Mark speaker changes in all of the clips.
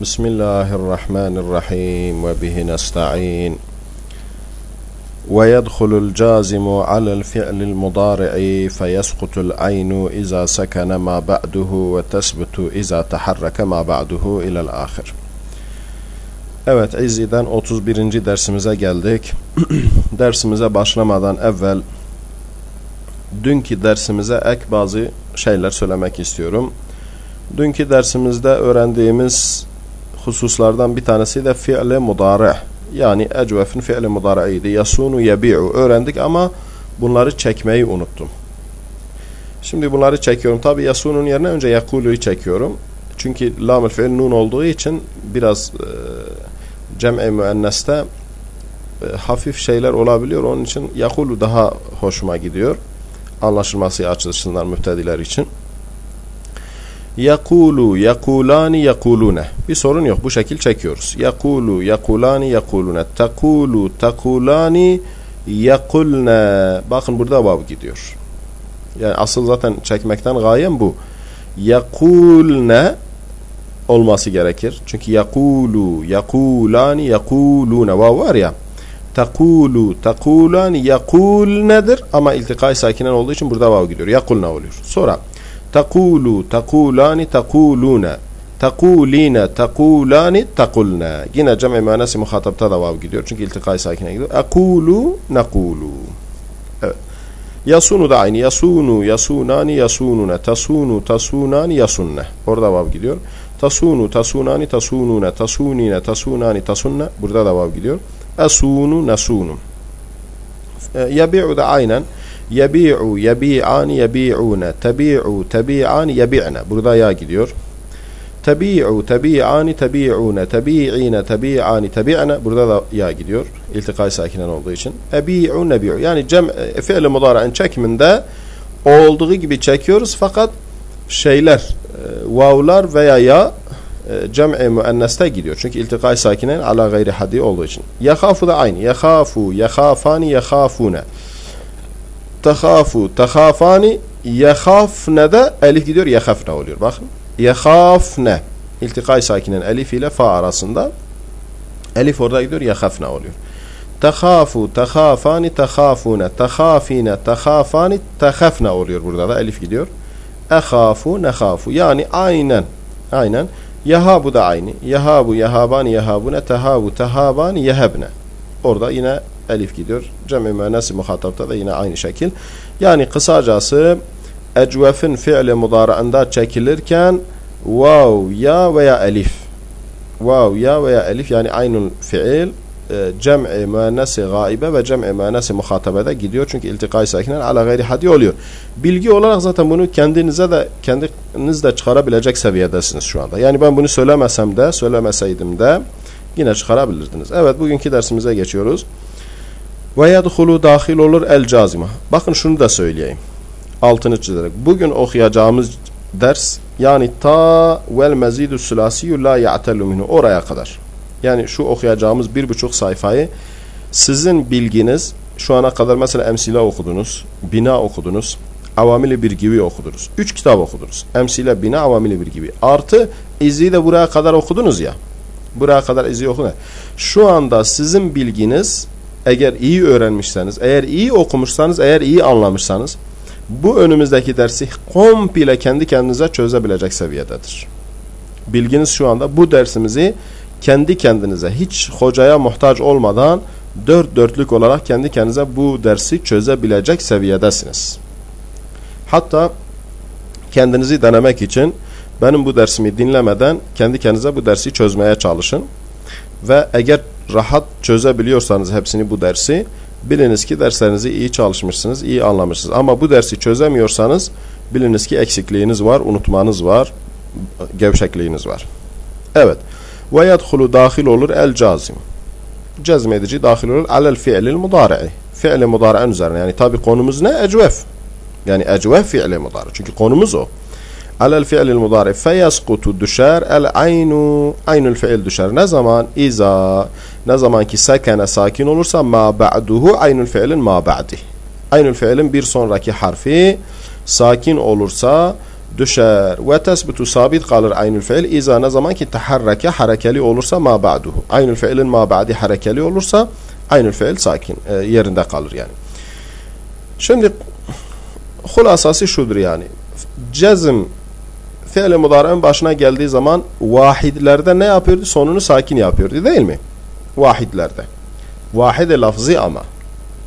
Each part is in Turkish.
Speaker 1: بسم الله الرحمن الرحيم وبه نستعين ويدخل الجازم على الفعل المضارع فيسقط العين إذا سكن ما بعده وتثبت إذا تحرك ما بعده إلى الآخر Evet İzzi'den 31. dersimize geldik. dersimize başlamadan evvel dünkü dersimize ek bazı şeyler söylemek istiyorum. Dünkü dersimizde öğrendiğimiz hususlardan bir tanesi de fi'li mudari. Yani ecvefin fi'li mudari'iydi. Yasunu yebi'u öğrendik ama bunları çekmeyi unuttum. Şimdi bunları çekiyorum. Tabi yasunun yerine önce yakulu'yu çekiyorum. Çünkü lamül fi'il nun olduğu için biraz e, cem'i müenneste e, hafif şeyler olabiliyor. Onun için yakulu daha hoşuma gidiyor. Anlaşılması açısından müptediler için. Yakulu, yakulani, yakulune. Bir sorun yok. Bu şekil çekiyoruz. Yakulu, yakulani, yakulune. Takulu, takulani, yakulne. Bakın burada vav gidiyor. Yani asıl zaten çekmekten gayem bu. Yakulne olması gerekir. Çünkü yakulu, yakulani, yakulune. Vav var ya. Takulu, takulani, yakul nedir? Ama iltikay sakinen olduğu için burada vav gidiyor. Yakulne oluyor. Sonra Takulu, takulani, takulune. Takulina, takulani, takulna. Yine cem-i manası muhatapta da vav gidiyor. Çünkü iltikay sakine gidiyor. Akulu, nakulu. Yasunu da aynı. Yasunu, yasunani, yasunune. Tasunu, tasunani, yasunne. Orada vav gidiyor. Tasunu, tasunani, tasunune. Tasunine, tasunani, tasunne. Burada da vav gidiyor. Asunu, nasunu. Yabi'u da aynen. Yebi'u, yebi'ani, yebi'une. Tebi'u, tebi'ani, yebi'ne. Burada ya gidiyor. Tebi'u, tebi'ani, tebi'une. Tebi'ine, tebi'ani, tebi'ne. Burada da ya gidiyor. İltikay sakinen olduğu için. Ebi'u, nebi'u. Yani cem, e, fiil-i mudara'ın çekiminde olduğu gibi çekiyoruz fakat şeyler, e, vavlar veya ya e, cem'i müenneste gidiyor. Çünkü iltikay sakinen ala gayri hadi olduğu için. Yakhafu da aynı. Yakhafu, yakhafani, yakhafune tehafu, tehafani, yehafne de elif gidiyor, yehafne oluyor. Bakın. Yehafne. İltikay sakinen elif ile fa arasında. Elif orada gidiyor, yehafne oluyor. Tehafu, tehafani, tehafune, tehafine, tehafani, tehafne oluyor burada da elif gidiyor. Ehafu, nehafu. Yani aynen, aynen. Yahabu da aynı. Yahabu, yahabani, yahabune, tehabu, tehabani, yehebne. Orada yine elif gidiyor. Cem-i müennesi muhatapta da yine aynı şekil. Yani kısacası ecvefin fiili mudara'ında çekilirken vav ya veya elif vav ya veya elif yani aynul fiil e, cem'i müennesi gaibe ve cem'i müennesi muhatabede gidiyor. Çünkü iltikay sakinen ala gayri hadi oluyor. Bilgi olarak zaten bunu kendinize de kendiniz de çıkarabilecek seviyedesiniz şu anda. Yani ben bunu söylemesem de söylemeseydim de yine çıkarabilirdiniz. Evet bugünkü dersimize geçiyoruz. Ve yedhulu dahil olur el cazima. Bakın şunu da söyleyeyim. Altını çizerek. Bugün okuyacağımız ders yani ta vel mezidü sülasiyyü la ya'telu minhu oraya kadar. Yani şu okuyacağımız bir buçuk sayfayı sizin bilginiz şu ana kadar mesela emsile okudunuz, bina okudunuz, avamili bir gibi okudunuz. Üç kitap okudunuz. Emsile, bina, avamili bir gibi. Artı izi de buraya kadar okudunuz ya. Buraya kadar izi okudunuz. Şu anda sizin bilginiz eğer iyi öğrenmişseniz, eğer iyi okumuşsanız, eğer iyi anlamışsanız bu önümüzdeki dersi komple kendi kendinize çözebilecek seviyededir. Bilginiz şu anda bu dersimizi kendi kendinize hiç hocaya muhtaç olmadan dört dörtlük olarak kendi kendinize bu dersi çözebilecek seviyedesiniz. Hatta kendinizi denemek için benim bu dersimi dinlemeden kendi kendinize bu dersi çözmeye çalışın. Ve eğer rahat çözebiliyorsanız hepsini bu dersi biliniz ki derslerinizi iyi çalışmışsınız, iyi anlamışsınız. Ama bu dersi çözemiyorsanız biliniz ki eksikliğiniz var, unutmanız var, gevşekliğiniz var. Evet. Ve yedhulu dahil olur el cazim. Cezmedici dahil olur alel fi'lil mudari'i. Fi'li mudari'in üzerine. Yani tabi konumuz ne? Ecvef. Yani ecvef fi'li mudari. Çünkü konumuz o. alel fi'lil mudari feyeskutu düşer el aynu aynul fi'il düşer. Ne zaman? İza ne zaman ki sekene sakin olursa ma ba'duhu aynul fi'lin ma ba'di. Aynul fi'lin bir sonraki harfi sakin olursa düşer. Ve tesbutu sabit kalır aynül fiil. İza ne zaman ki taharreke harekeli olursa ma ba'duhu. Aynül fiilin ma ba'di harekeli olursa aynül fiil sakin e, yerinde kalır yani. Şimdi hulasası şudur yani. Cezm fiil mudari'nin başına geldiği zaman vahidlerde ne yapıyordu? Sonunu sakin yapıyordu değil mi? Vahidlerde. Vahide lafzi ama.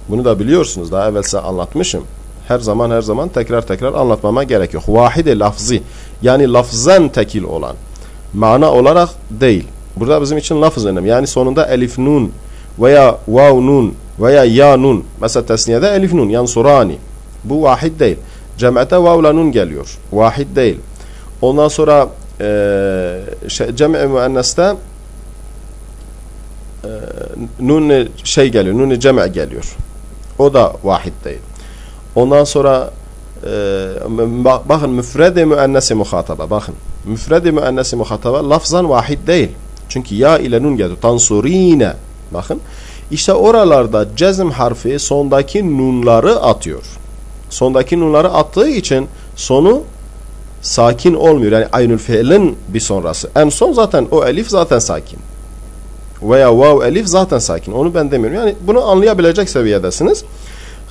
Speaker 1: Bunu da biliyorsunuz. Daha evvel size anlatmışım. Her zaman her zaman tekrar tekrar anlatmama gerek yok. Vahide lafzi. Yani lafzen tekil olan. Mana olarak değil. Burada bizim için lafız önemli. Yani sonunda elif nun veya vav nun veya ya nun. Mesela tesniyede elif nun. Yani surani. Bu vahid değil. Cem'ete vavla nun geliyor. Vahid değil. Ondan sonra e, şey, cem'i müenneste e, nun şey geliyor. Nun cem'i geliyor. O da vahid değil. Ondan sonra e, bakın müfrede müennesi muhataba bakın. Müfrede müennesi muhataba lafzan vahid değil. Çünkü ya ile nun geldi. Tansurine. Bakın. İşte oralarda cezm harfi sondaki nunları atıyor. Sondaki nunları attığı için sonu sakin olmuyor. Yani aynül fiilin bir sonrası. En son zaten o elif zaten sakin. Veya vav elif zaten sakin. Onu ben demiyorum. Yani bunu anlayabilecek seviyedesiniz.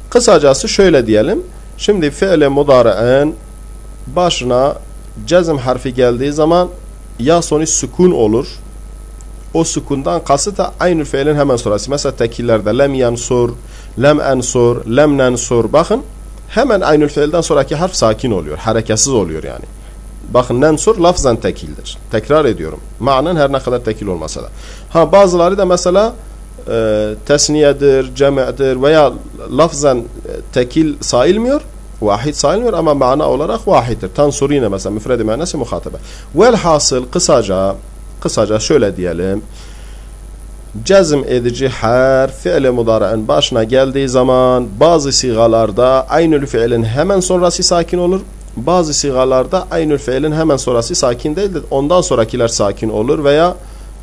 Speaker 1: Kısacası şöyle diyelim. Şimdi fiile mudari'en başına cezm harfi geldiği zaman ya sonu sükun olur. O sükundan kasıt da aynı fiilin hemen sonrası. Mesela tekillerde lem yansur, lem ensur, lem nensur. Bakın hemen aynı fiilden sonraki harf sakin oluyor. Hareketsiz oluyor yani. Bakın nensur lafzan tekildir. Tekrar ediyorum. Manen her ne kadar tekil olmasa da. Ha bazıları da mesela e, tesniyedir, cem'dir veya lafzen e, tekil sayılmıyor. Vahid sayılmıyor ama mana olarak vahiddir. Tansurine mesela müfredi manası muhatabe. Velhasıl kısaca kısaca şöyle diyelim. Cezm edici harf fiili mudari'nin başına geldiği zaman bazı sigalarda aynül fiilin hemen sonrası sakin olur. Bazı sigalarda aynül fiilin hemen sonrası sakin değildir. Ondan sonrakiler sakin olur veya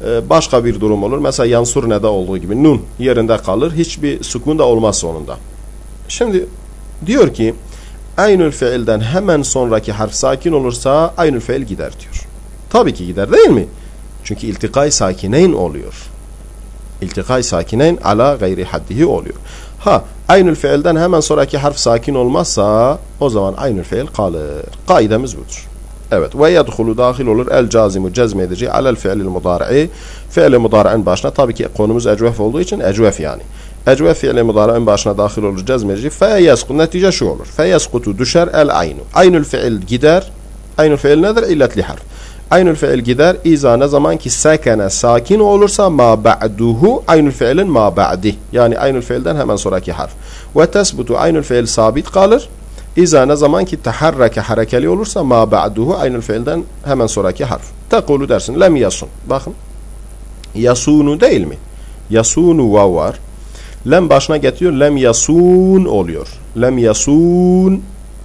Speaker 1: e, başka bir durum olur. Mesela yansur ne de olduğu gibi nun yerinde kalır. Hiçbir sukun da olmaz sonunda. Şimdi diyor ki aynül fiilden hemen sonraki harf sakin olursa aynül fiil gider diyor. Tabii ki gider değil mi? Çünkü iltikay sakineyn oluyor. İltikay sakineyn ala gayri haddihi oluyor. Ha aynül fiilden hemen sonraki harf sakin olmazsa o zaman aynül fiil kalır. Kaidemiz budur. Evet. Ve yedhulu dahil olur el cazimu cezmedici alel fiilil mudari'i. Fiili mudari'in başına tabii ki konumuz ecvef olduğu için ecvef yani. Ecvef fiili mudari'in başına dahil olur cezmedici. Fe yeskut. Netice şu olur. Fe yeskutu düşer el aynu. Aynül fiil gider. Aynül fiil nedir? İlletli harf. Aynül fiil gider. İza ne zaman ki sekene sakin olursa ma ba'duhu aynül fiilin ma ba'di. Yani aynül fiilden hemen sonraki harf. Ve tesbutu aynül fiil sabit kalır. İza ne zaman ki taharrake harekeli olursa ma ba'duhu aynı fiilden hemen sonraki harf. Tekulu dersin. Lem yasun. Bakın. Yasunu değil mi? Yasunu var. Lem başına getiriyor. Lem yasun oluyor. Lem yasun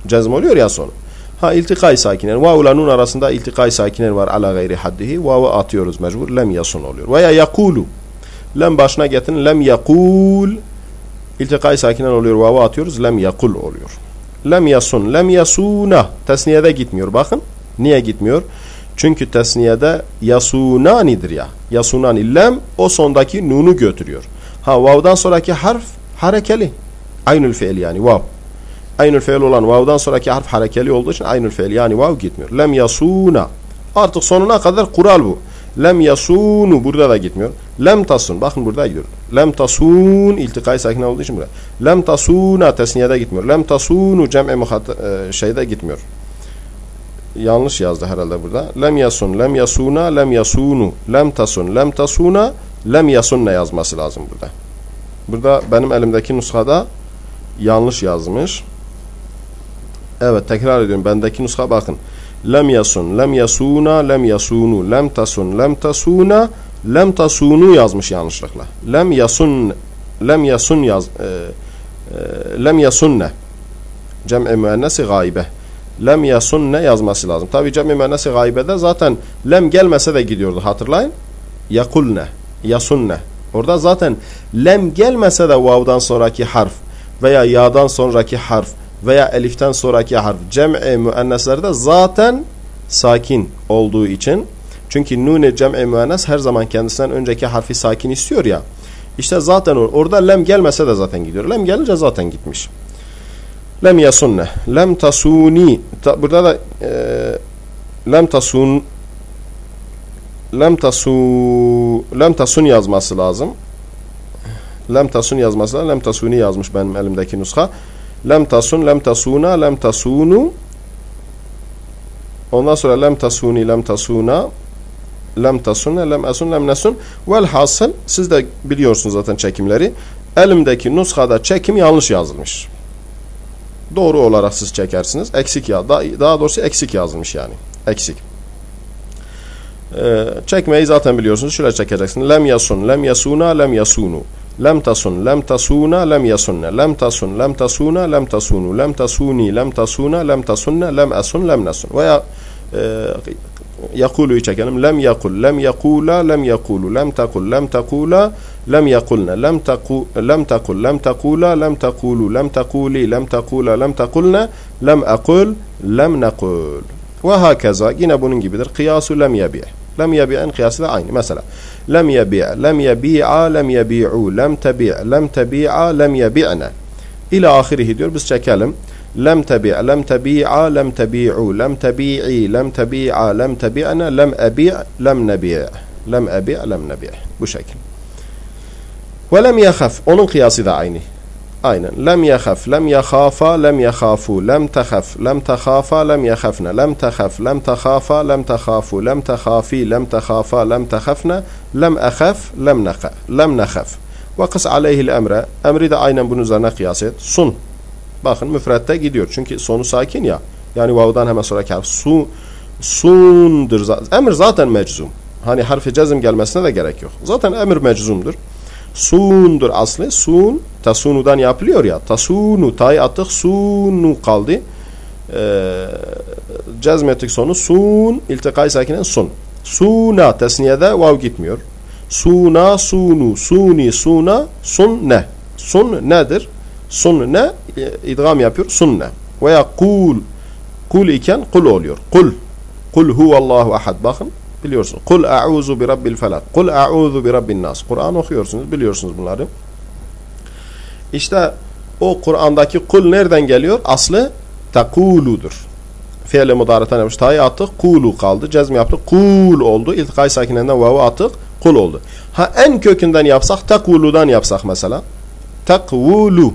Speaker 1: cezm oluyor ya sonu. Ha iltikay sakinen. Vav ile nun arasında iltikay sakinen var ala gayri haddihi. Vav'ı atıyoruz mecbur. Lem yasun oluyor. Veya yakulu. Lem başına getirin. Lem yakul. İltikay sakinen oluyor. Vav'ı atıyoruz. Lem yakul oluyor. Lem yasun, lem yasuna. Tesniyede gitmiyor. Bakın. Niye gitmiyor? Çünkü tesniyede yasunanidir ya. Yasunani. Lem o sondaki nunu götürüyor. Ha vav'dan sonraki harf harekeli. Aynül fiil yani vav. Aynül fiil olan vav'dan sonraki harf harekeli olduğu için aynül fiil yani vav gitmiyor. Lem yasuna. Artık sonuna kadar kural bu. Lem yasunu burada da gitmiyor. Lem tasun. Bakın burada gidiyor. Lem tasun iltikay sakin olduğu için burada. Lem tasuna tesniyede gitmiyor. Lem tasunu cem'i muhat e, şeyde gitmiyor. Yanlış yazdı herhalde burada. Lem yasun, lem yasuna, lem yasunu, lem tasun, lem tasuna, lem yasunne yazması lazım burada. Burada benim elimdeki nuskada yanlış yazmış. Evet tekrar ediyorum. Bendeki nuska bakın lem yasun, lem yasuna, lem yasunu, lem tasun, lem tasuna, lem tasunu yazmış yanlışlıkla. Lem yasun, lem yasun yaz, e, e, lem yasunne. Cem'i müennesi gaybe. Lem yasunne yazması lazım. Tabi cem'i müennesi gaybede zaten lem gelmese de gidiyordu hatırlayın. Yakulne, yasunne. Orada zaten lem gelmese de vav'dan sonraki harf veya ya'dan sonraki harf veya eliften sonraki harf cem'i müenneslerde zaten sakin olduğu için çünkü nune cem'i müennes her zaman kendisinden önceki harfi sakin istiyor ya. İşte zaten or orada lem gelmese de zaten gidiyor. Lem gelince zaten gitmiş. Lem yasunne. Lem tasuni. Ta, burada da e, lem tasun lem tasu lem tasun yazması lazım. Lem tasun yazması lazım. Lem tasuni yazmış benim elimdeki nuska. Lem tasun, lem tasuna, lem tasunu. Ondan sonra lem tasuni, lem tasuna, lem tasunne, lem asun, lem nesun. Velhasıl siz de biliyorsunuz zaten çekimleri. Elimdeki nuskada çekim yanlış yazılmış. Doğru olarak siz çekersiniz. Eksik ya. Daha, daha doğrusu eksik yazılmış yani. Eksik. Ee, çekmeyi zaten biliyorsunuz. Şöyle çekeceksiniz. Lem yasun, lem yasuna, lem yasunu. Lem tasun, lem tasuna, lem yasunne. Lem tasun, lem tasuna, lem tasunu. Lem tasuni, lem tasuna, lem tasunne, lem asun, lem nasun. Veya e, yakuluyu çekelim. Lem yakul, lem yakula, lem yakulu, lem takul, lem takula, lem yakulne, lem taku, lem takul, lem takula, lem takulu, lem takuli, lem takula, lem takulne, lem akul, lem nakul. Ve hakaza yine bunun gibidir. Kıyasu lem yebi'. Lem yebi'in kıyası da aynı. Mesela lem yebi' lem yebi'a lem yebi'u lem tebi' lem tebi'a lem yebi'ne ila ahirihi diyor. Biz çekelim. Lem tebi' lem tebi'a lem tebi'u lem tebi'i lem tebi'a lem tebi'ne lem ebi' lem nebi' lem ebi' lem nebi' bu şekil. Ve lem yahaf onun kıyası da aynı. Aynen. Lem yahaf, lem yahafa, lem yahafu, lem tehaf, lem tehafa, lem yahafne, lem tehaf, lem tehafa, lem tehafu, lem tehafi, lem tehafa, lem tehafne, lem ehaf, lem neha, lem nehaf. Ve kıs aleyhil emre. Emri de aynen bunun üzerine kıyas et. Sun. Bakın müfrette gidiyor. Çünkü sonu sakin ya. Yani vav'dan hemen sonraki harf. Su, sundur. Emir zaten meczum. Hani harfi cezim gelmesine de gerek yok. Zaten emir meczumdur. Sundur aslı. Sun tasunudan yapılıyor ya. Tasunu tay attık sunu kaldı. Ee, cezmettik sonu sun iltikay sakinen sun. Suna tesniyede vav gitmiyor. Suna sunu suni suna sun ne. Sun nedir? Sun ne? idgam yapıyor. Sun ne. Veya kul kul iken kul oluyor. Kul. Kul huvallahu ahad. Bakın biliyorsun. Kul a'uzu bi rabbil felak. Kul a'uzu bi rabbin nas. Kur'an okuyorsunuz. Biliyorsunuz bunları. İşte o Kur'an'daki kul nereden geliyor? Aslı takuludur. Fiile mudaratan yapmış. Ta'yı attık. Kulu kaldı. Cezmi yaptık. Kul oldu. İltikay sakinenden vavu attık. Kul oldu. Ha en kökünden yapsak takuludan yapsak mesela. Takvulu.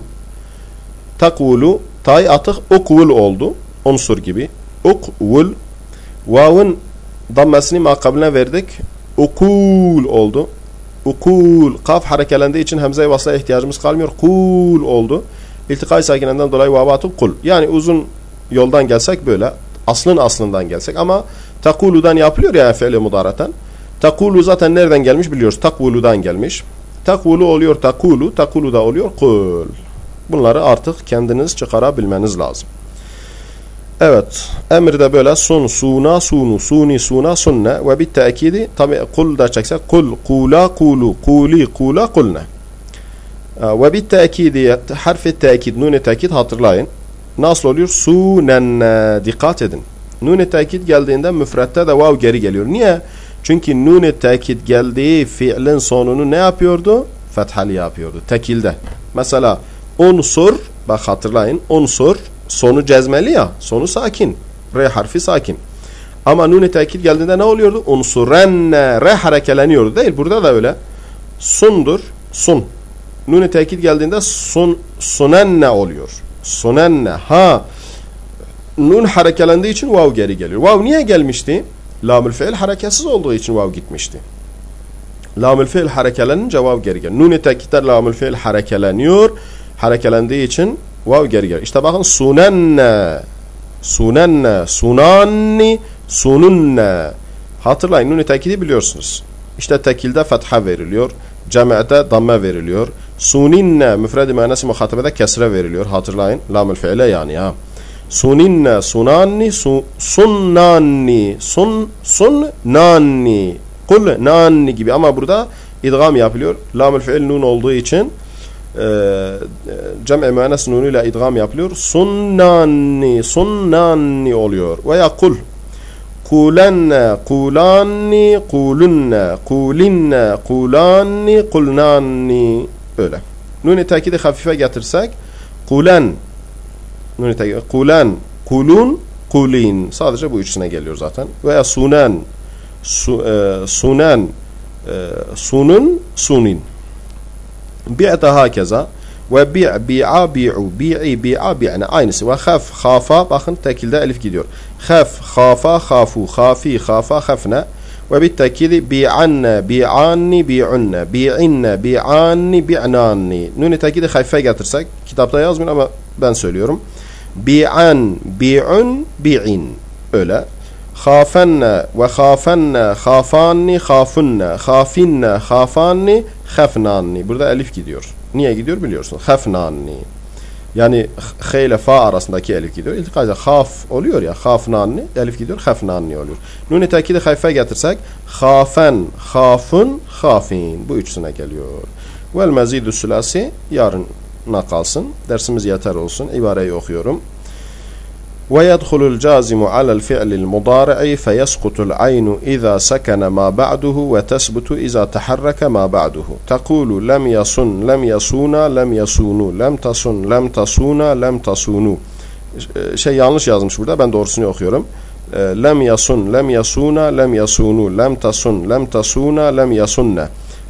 Speaker 1: Takvulu. Ta'yı attık. Ukvul oldu. Unsur gibi. Ukvul. Vav'ın dammesini makabline verdik. Ukul oldu. Ukul. Kaf harekelendiği için hemze-i ihtiyacımız kalmıyor. Kul oldu. İltikay sakinenden dolayı vavatı kul. Yani uzun yoldan gelsek böyle. Aslın aslından gelsek ama takuludan yapılıyor yani fiili mudaraten. Takulu zaten nereden gelmiş biliyoruz. Takuludan gelmiş. Takulu oluyor takulu. Takulu da oluyor kul. Bunları artık kendiniz çıkarabilmeniz lazım. Evet. Emir de böyle sun, suna, sunu, suni, suna, sunne ve bit tekidi tabi kul da çeksek kul, kula, kulu, kuli, kula, kulne. Ve bit tekidi harfi tekid, nuni tekid hatırlayın. Nasıl oluyor? Sunen dikkat edin. Nuni tekid geldiğinde müfrette de vav geri geliyor. Niye? Çünkü nuni tekid geldiği fiilin sonunu ne yapıyordu? Fethali yapıyordu. Tekilde. Mesela unsur, bak hatırlayın. Unsur sonu cezmeli ya. Sonu sakin. R harfi sakin. Ama nuni tekit geldiğinde ne oluyordu? Unsurenne. R harekeleniyordu değil. Burada da öyle. Sundur. Sun. Nuni tekit geldiğinde sun, sunenne oluyor. Sunenne. Ha. Nun harekelendiği için vav geri geliyor. Vav niye gelmişti? Lamül fiil hareketsiz olduğu için vav gitmişti. Lamül fiil harekelenince vav geri geliyor. Nuni tekitler lamül fiil harekeleniyor. Harekelendiği için vav geri geliyor. İşte bakın sunenne, sunenne, sunanni, sununne. Hatırlayın nun tekidi biliyorsunuz. İşte tekilde fetha veriliyor. Cem'de damme veriliyor. Suninne müfredi manası muhatabede kesre veriliyor. Hatırlayın. Lamül fiile yani ya. Suninne, sunanni, su, sunnanni, sun, sunnanni. Kul nanni gibi ama burada idgam yapılıyor. Lamül fiil nun olduğu için cem-i müennes nunuyla idgam yapılıyor. Sunnanni, sunnanni oluyor. Veya kul. Kulenne, kulanni, kulunne, kulinne, kulanni, kulnanni. Öyle. Nun-i tekidi hafife getirsek kulen nun-i tekidi kulen, kulun, kulin. Sadece bu üçüne geliyor zaten. Veya sunen, su, e, sunen, e, sunun, sunin. بعت هكذا وبيع بيع بيع بيع بيع بيع. يعني أين سوى خاف خافا باخن تأكيد ده ألف كيدور خاف خافا خافوا خافي خافا خفنا. وبالتأكيد بيعنا بيعاني بيعنا. بيعنا بيعاني بيعناني. نون التأكيد خايف فيك أترسك كتاب تياز من أما بان سوليورم. بيعن بيعن بيعين. أولا. Khafenne ve khafenne khafanni khafunne khafinne khafanni khafnanni. Burada elif gidiyor. Niye gidiyor biliyorsun. Khafnanni. Yani h ile fa arasındaki elif gidiyor. İltikayla haf oluyor ya. Khafnanni. Elif gidiyor. Khafnanni oluyor. Nuni tekidi hayfe getirsek khafen, khafun, khafin. Bu üçüne geliyor. Vel mezidü sülasi yarına kalsın. Dersimiz yeter olsun. İbareyi okuyorum. ويدخل الجازم على الفعل المضارع فيسقط العين إذا سكن ما بعده وتثبت إذا تحرك ما بعده. تقول لم يصن لم يصون لم يصون لم تصن لم تصون لم تصون şey yanlış شو burada ben doğrusunu okuyorum لم يصن لم يصون لم يصون لم تصن لم تصون لم يصن.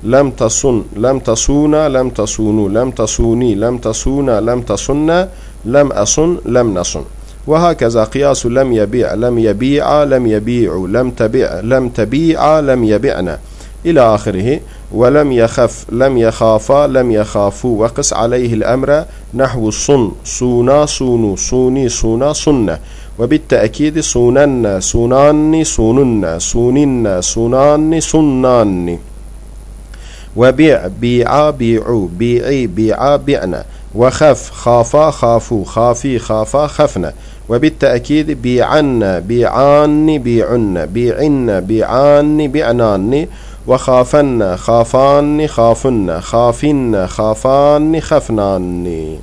Speaker 1: لم تصن لم تصون لم تصون لم تصوني لم تصون لم تصن. لم أصن لم نصن. وهكذا قياس لم يبيع لم يبيع لم يبيع لم تبيع لم تبيع لم يبعنا إلى آخره ولم يخف لم يخافا لم يخافوا. وقس عليه الأمر نحو صن صونا صونو صوني صونا صنة وبالتأكيد صونن صونان صونن صونن صونان صنان وبيع بيع بيعوا بيعي بيعا بيعنا. وخف خافا خافوا خافي خافا خفنا. وبالتأكيد بيعن بيعان بيعن بيعن بيعان بيعنان وخافن خافان خافن خافن خافان خفنان